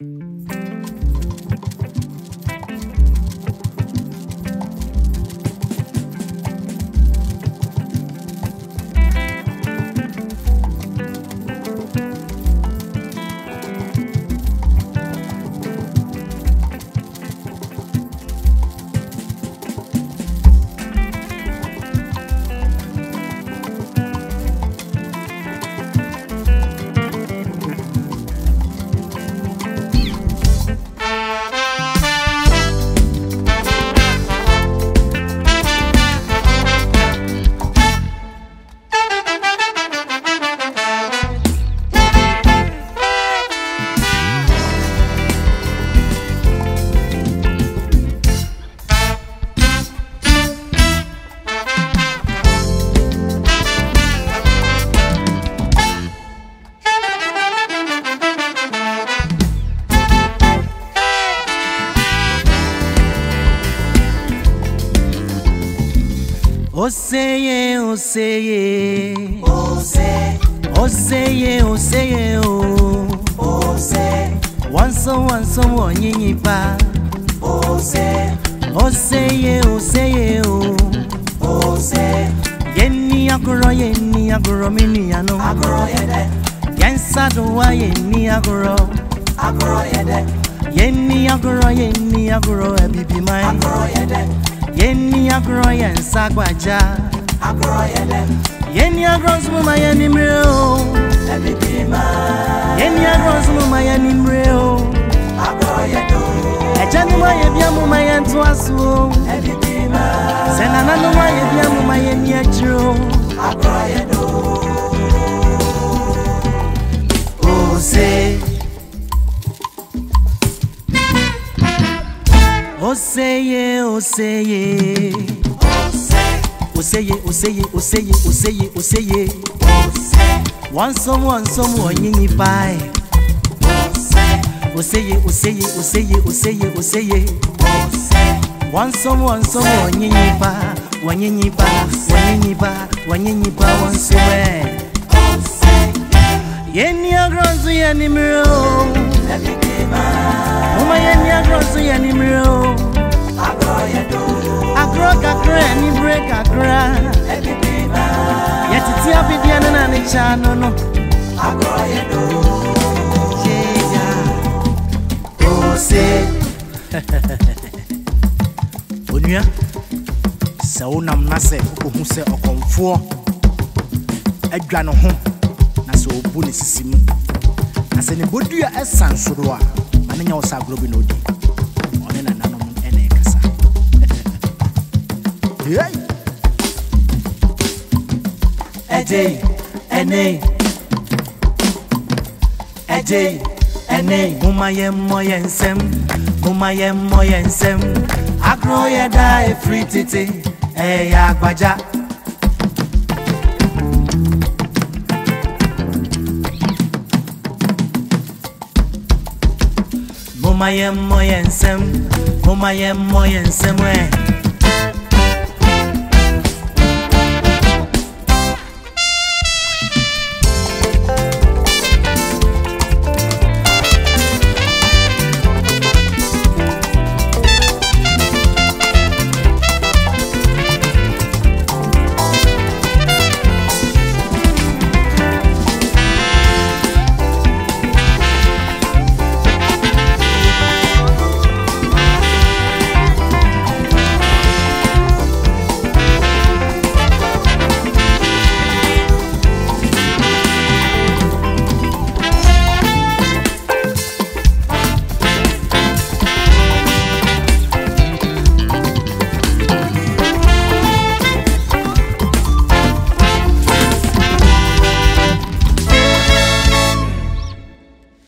Mm-hmm. Oseye, oseye. Ose. Oseye, oseye o. Ose. Wanso, wanso, wonyinyipa. Ose. Oseye, oseye o. Ose. Yeni agoro, yeni agoro, mini ano. Agoro yede. Yensaduwa, yeni agoro. Agoro yede. Yeni agoro, yeni agoro, ebibi mai. Agoro yede. Yeni agro yen sagwaja Agro yelem Yeni agro zuma yeni mreo Ebi bima Yeni agro zuma yeni mreo Agro yedo Eja numa yebiamu mayentu asu Ebi bima oseye oseye oseye oseye oseye oseye oseye wansom wansom wọnyinyi pae oseye oseye oseye oseye oseye wansom wansom wọnyinyi pa wọnyinyi pa wọnyinyi pa wọnyinyi pa wansom ẹ yẹn ní ọgọrọ nso yẹn ni mìíràn o. Mama, you're not going to see any o kra ni break akra yɛtete abedeɛ no na ne kyaa no no onua sɛ wonam na sɛ wokɔhu sɛ ɔkɔmfoɔ adwa ne ho na sɛ ɔbu ne sisi mu na sɛ ne bɔdua ɛsa nsoro a ma ne nyɛ wo sɛ agorɔ bi na ɔdi Ẹ̀jẹ̀ ẹ̀nẹ́ ẹ̀jẹ̀ ẹ̀nẹ́ mumayẹ mọyẹ nsẹm mumayẹ mọyẹ nsẹm agro yẹ da efiri tete ẹ̀yà agbaja. mumayẹ mọyẹ nsẹm mumayẹ mọyẹ nsẹm ẹ. Eh.